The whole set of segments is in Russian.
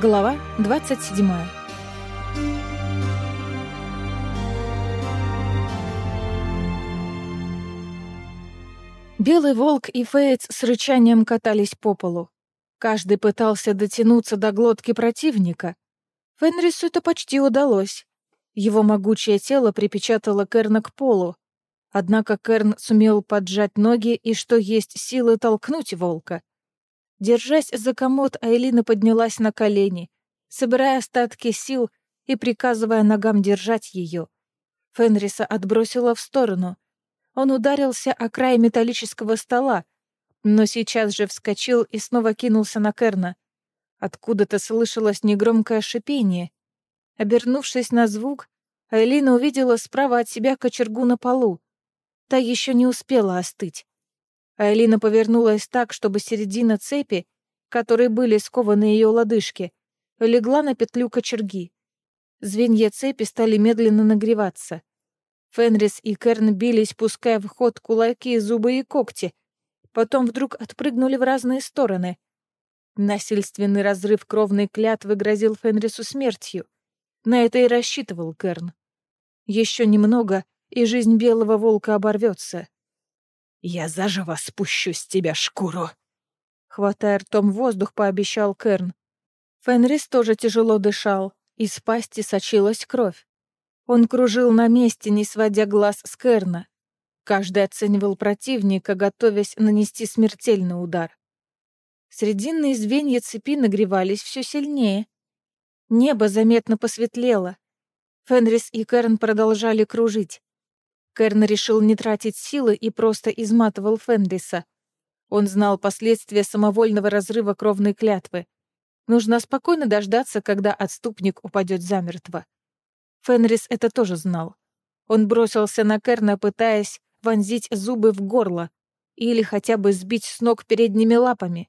Глава 27 Белый волк и Фейтс с рычанием катались по полу. Каждый пытался дотянуться до глотки противника. Фенрису это почти удалось. Его могучее тело припечатало Керна к полу. Однако Керн сумел поджать ноги и, что есть силы, толкнуть волка. Держась за комод, Айлина поднялась на колени, собирая остатки сил и приказывая ногам держать ее. Фенриса отбросила в сторону. Он ударился о край металлического стола, но сейчас же вскочил и снова кинулся на Керна. Откуда-то слышалось негромкое шипение. Обернувшись на звук, Айлина увидела справа от себя кочергу на полу. Та еще не успела остыть. Айлина повернулась так, чтобы середина цепи, которой были скованы ее лодыжки, легла на петлю кочерги. Звенья цепи стали медленно нагреваться. Фенрис и Керн бились, пуская в ход кулаки, зубы и когти. Потом вдруг отпрыгнули в разные стороны. Насильственный разрыв кровной клятвы грозил Фенрису смертью. На это и рассчитывал Керн. Еще немного, и жизнь белого волка оборвется. «Я заживо спущу с тебя шкуру!» Хватая ртом воздух, пообещал Керн. Фенрис тоже тяжело дышал, из пасти сочилась кровь. Он кружил на месте, не сводя глаз с Керна. Каждый оценивал противника, готовясь нанести смертельный удар. Срединные звенья цепи нагревались все сильнее. Небо заметно посветлело. Фенрис и Керн продолжали кружить. Керн решил не тратить силы и просто изматывал Фенриса. Он знал последствия самовольного разрыва кровной клятвы. Нужно спокойно дождаться, когда отступник упадет замертво. Фенрис это тоже знал. Он бросился на Керна, пытаясь вонзить зубы в горло или хотя бы сбить с ног передними лапами.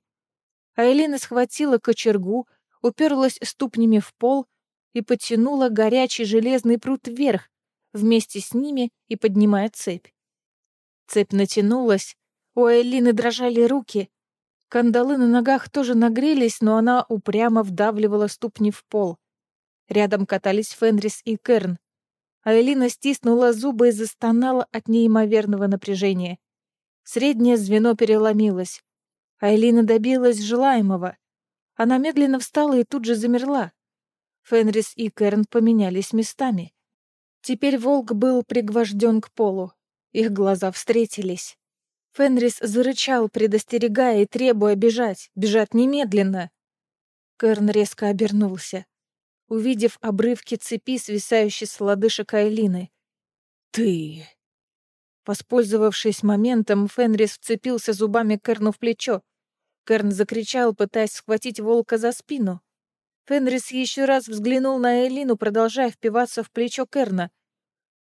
Айлина схватила кочергу, уперлась ступнями в пол и потянула горячий железный прут вверх, вместе с ними и поднимая цепь. Цепь натянулась, у Эллины дрожали руки. Кандалы на ногах тоже нагрелись, но она упрямо вдавливала ступни в пол. Рядом катались Фенрис и Керн. А Элина стиснула зубы и застонала от неимоверного напряжения. Среднее звено переломилось. А Элина добилась желаемого. Она медленно встала и тут же замерла. Фенрис и Керн поменялись местами. Теперь волк был пригвожден к полу. Их глаза встретились. Фенрис зарычал, предостерегая и требуя бежать, бежать немедленно. Керн резко обернулся, увидев обрывки цепи, свисающей с лодыжек Айлины. «Ты...» Воспользовавшись моментом, Фенрис вцепился зубами Керну в плечо. Керн закричал, пытаясь схватить волка за спину. Фенрис еще раз взглянул на Элину, продолжая впиваться в плечо Керна.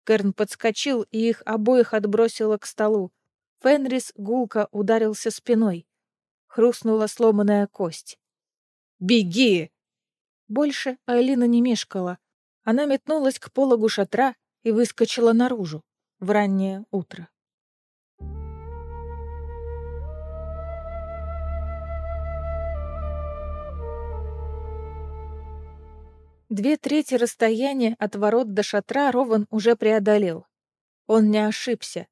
Керн подскочил и их обоих отбросило к столу. Фенрис гулко ударился спиной. Хрустнула сломанная кость. «Беги!» Больше Айлина не мешкала. Она метнулась к пологу шатра и выскочила наружу в раннее утро. Две трети расстояния от ворот до шатра Рован уже преодолел. Он не ошибся.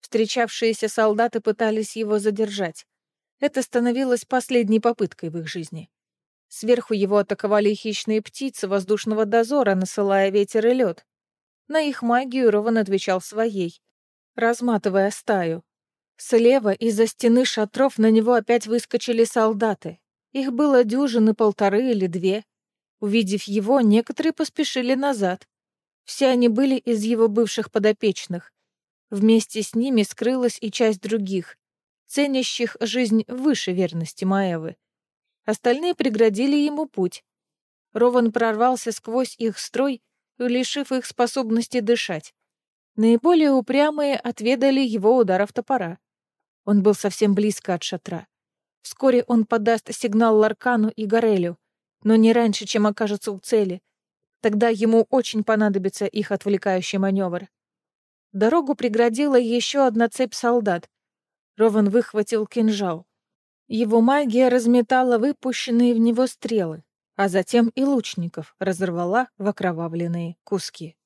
Встречавшиеся солдаты пытались его задержать. Это становилось последней попыткой в их жизни. Сверху его атаковали хищные птицы воздушного дозора, насылая ветер и лед. На их магию Рован отвечал своей, разматывая стаю. Слева из-за стены шатров на него опять выскочили солдаты. Их было дюжины полторы или две. Увидев его, некоторые поспешили назад. Все они были из его бывших подопечных. Вместе с ними скрылась и часть других, ценящих жизнь выше верности Маевы. Остальные преградили ему путь. Рован прорвался сквозь их строй, лишив их способности дышать. Наиболее упрямые отведали его ударов топора. Он был совсем близко от шатра. Вскоре он подаст сигнал Ларкану и Горелю — но не раньше, чем окажется у цели. Тогда ему очень понадобится их отвлекающий маневр. Дорогу преградила еще одна цепь солдат. Рован выхватил кинжал. Его магия разметала выпущенные в него стрелы. а затем и лучников разорвала в окровавленные куски.